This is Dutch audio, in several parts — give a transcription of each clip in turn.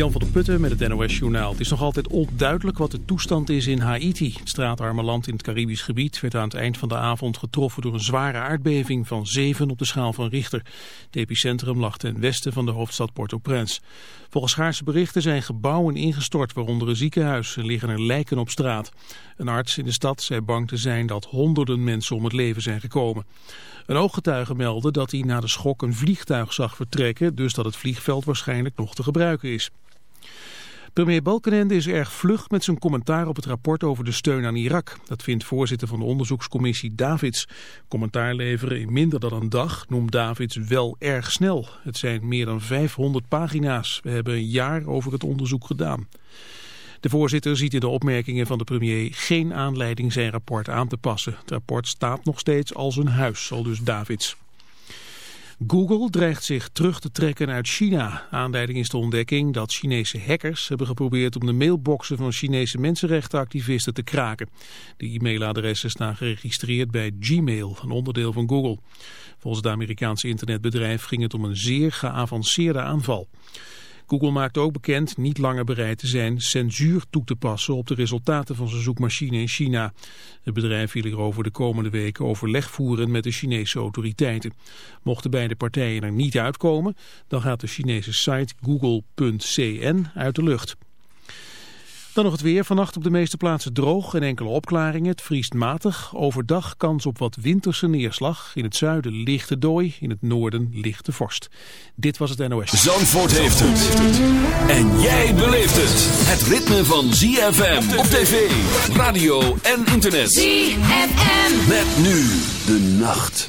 Jan van der Putten met het NOS-journaal. Het is nog altijd onduidelijk wat de toestand is in Haiti. Het straatarme land in het Caribisch gebied werd aan het eind van de avond getroffen door een zware aardbeving van 7 op de schaal van Richter. Het epicentrum lag ten westen van de hoofdstad Port-au-Prince. Volgens schaarse berichten zijn gebouwen ingestort, waaronder een ziekenhuis. Er liggen er lijken op straat. Een arts in de stad zei bang te zijn dat honderden mensen om het leven zijn gekomen. Een ooggetuige meldde dat hij na de schok een vliegtuig zag vertrekken, dus dat het vliegveld waarschijnlijk nog te gebruiken is. Premier Balkenende is erg vlug met zijn commentaar op het rapport over de steun aan Irak. Dat vindt voorzitter van de onderzoekscommissie Davids. Commentaar leveren in minder dan een dag noemt Davids wel erg snel. Het zijn meer dan 500 pagina's. We hebben een jaar over het onderzoek gedaan. De voorzitter ziet in de opmerkingen van de premier geen aanleiding zijn rapport aan te passen. Het rapport staat nog steeds als een huis, al dus Davids. Google dreigt zich terug te trekken uit China. Aanleiding is de ontdekking dat Chinese hackers hebben geprobeerd om de mailboxen van Chinese mensenrechtenactivisten te kraken. De e-mailadressen staan geregistreerd bij Gmail, een onderdeel van Google. Volgens het Amerikaanse internetbedrijf ging het om een zeer geavanceerde aanval. Google maakt ook bekend niet langer bereid te zijn censuur toe te passen op de resultaten van zijn zoekmachine in China. Het bedrijf wil hierover de komende weken overleg voeren met de Chinese autoriteiten. Mochten beide partijen er niet uitkomen, dan gaat de Chinese site google.cn uit de lucht. Dan nog het weer. Vannacht op de meeste plaatsen droog en enkele opklaringen. Het vriest matig. Overdag kans op wat winterse neerslag. In het zuiden lichte dooi. In het noorden lichte vorst. Dit was het NOS. Zandvoort heeft het. En jij beleeft het. Het ritme van ZFM op tv, radio en internet. ZFM. Met nu de nacht.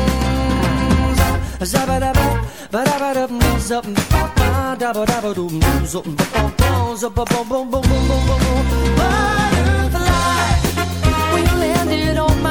Zaba ba ba ba ba ba ba, ba ba. Butterfly, when landed on my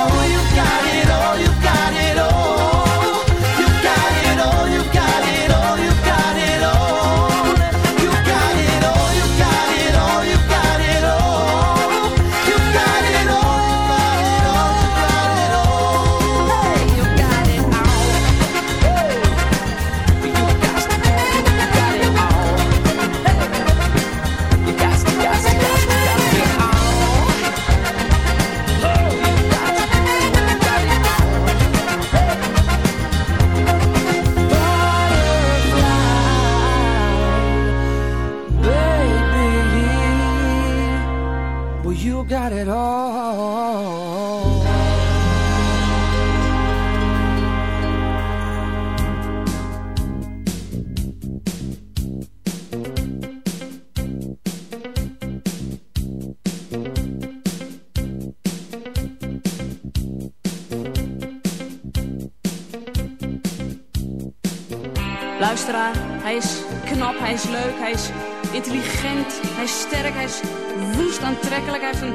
You got it. Oh, you all. Luisteraar, hij is knap, hij is leuk, hij is intelligent, hij is sterk, hij is woest aantrekkelijk. Hij heeft een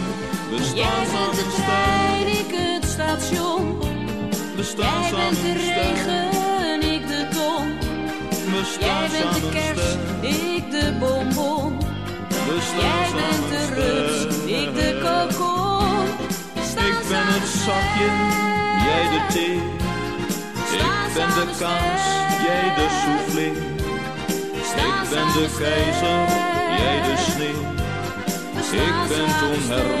We jij bent sterk, trein, ik het station. we staan Jij bent de regen, ik de ton. We Jij bent de kerst, ik de bonbon. We Jij bent de rups, ik de kokon. Ik ben het zakje, jij de thee. Ik ben de kaas, jij de soufflé. Ik ben de keizer, jij de sneeuw. Ik ben Toon Hermans,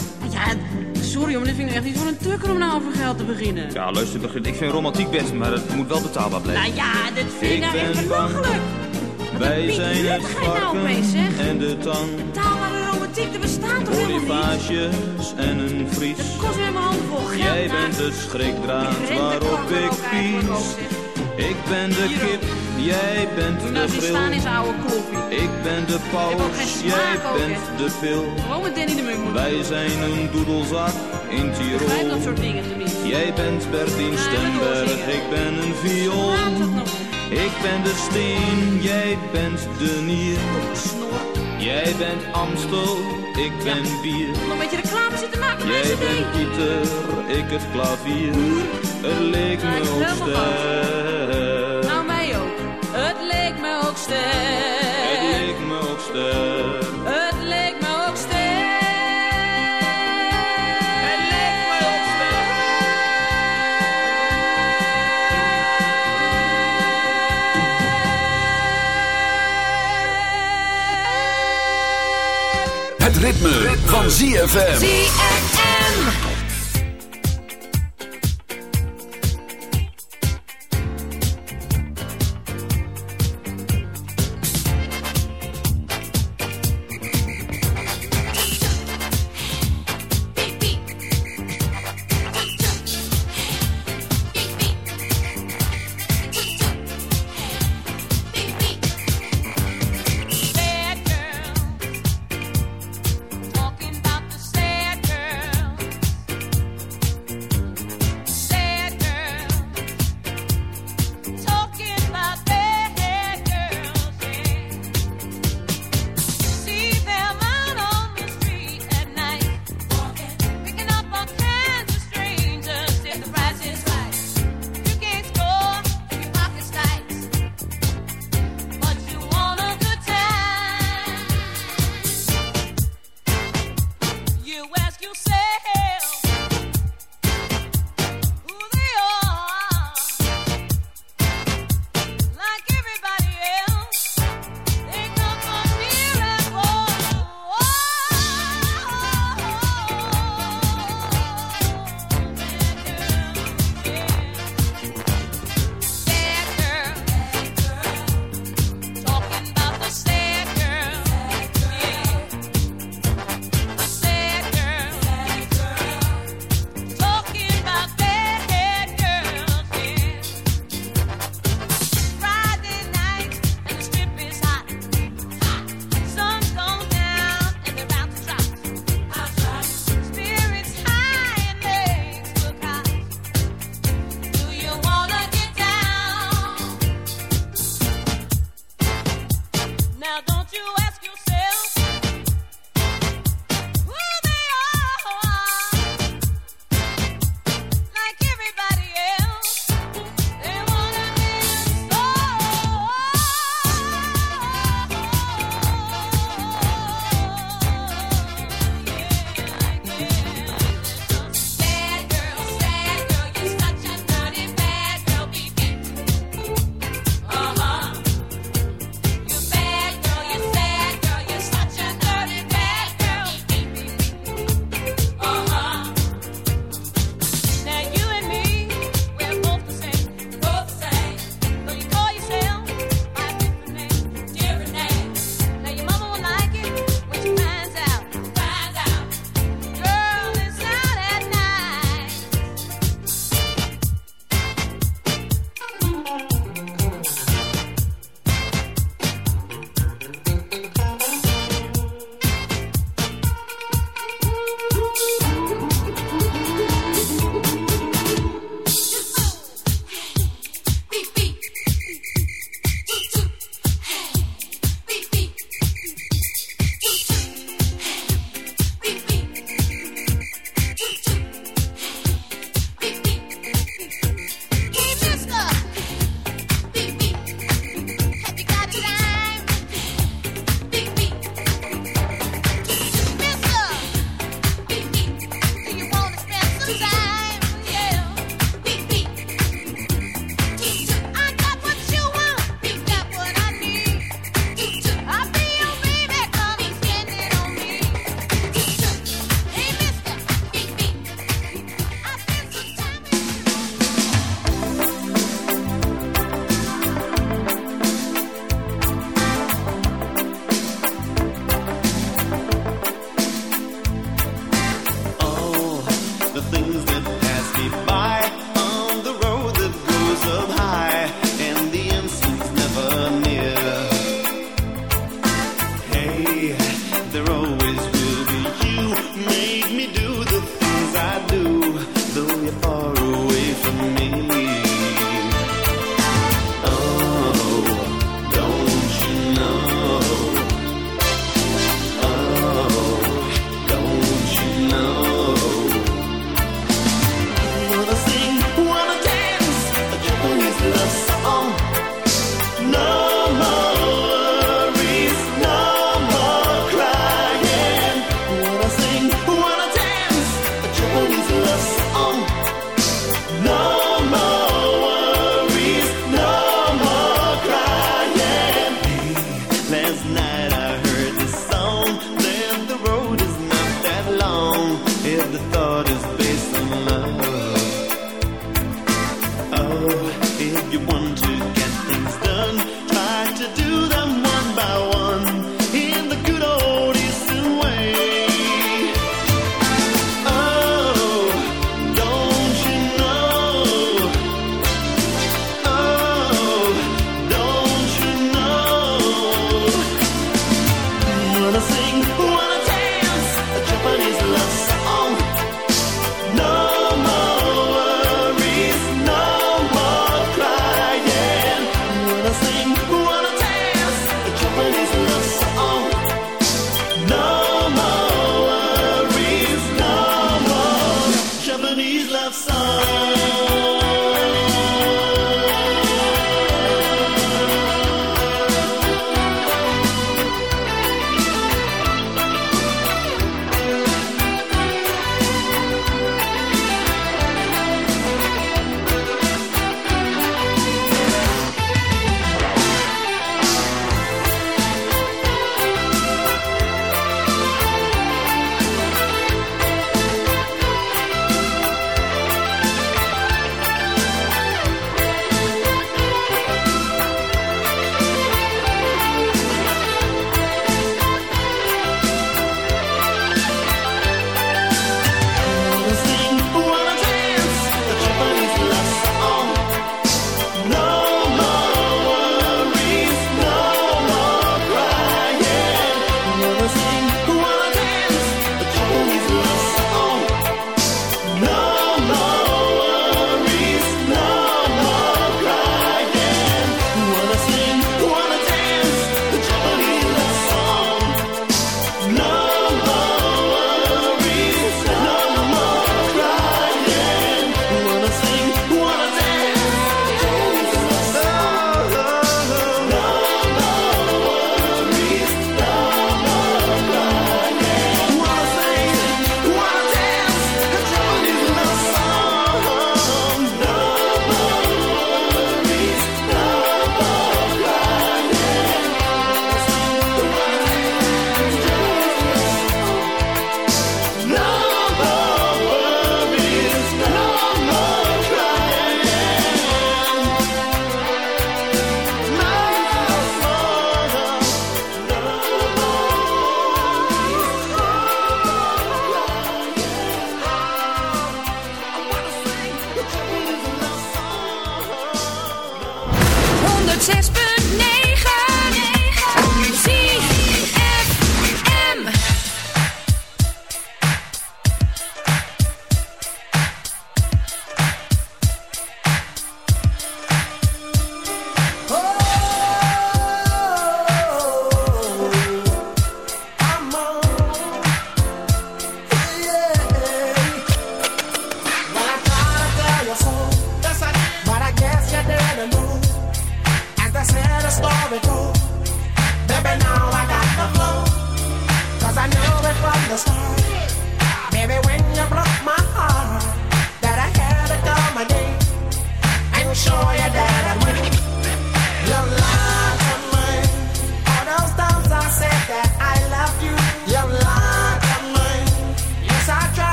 Nou sorry, maar dit vind ik echt niet voor een tukker om nou over geld te beginnen. Ja, luister, begin. ik vind romantiek best, maar het moet wel betaalbaar blijven. Nou ja, dit vind ik, nou echt belachelijk. Wij zijn het nou varken zeg? en de tang. Betaalbare romantiek, dat bestaat toch helemaal niet? En een vries. Het kost weer mijn handen vol geld. Jij bent de schrikdraad waarop ik pies. Ik ben de kip, jij bent Moet de nou zien staan zijn oude kloppie. Ik ben de paus, jij bent de pil. Gewoon met Danny de Munk Wij zijn een doedelzak in Begrijp dat Tirol. soort dingen tenminste. Jij bent Bertien Stemberg, dat ik ben een viool. Ik ben de steen, jij bent de nier. Jij bent Amstel, ik ben bier. Nog een beetje reclame zitten maken Jij bent. Pieter, ik het klavier. Het leek me ik Van. ZFM.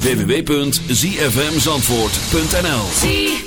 www.zfmzandvoort.nl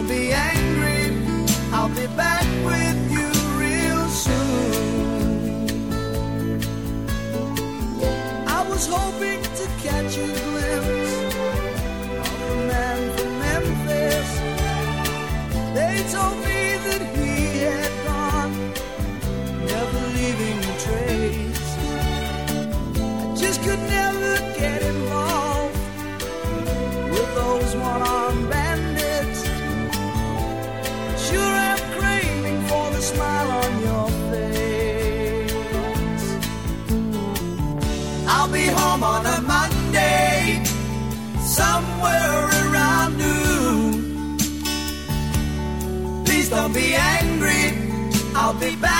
Don't be angry, I'll be back with you real soon. I was hoping to catch a glimpse I'll be angry, I'll be back.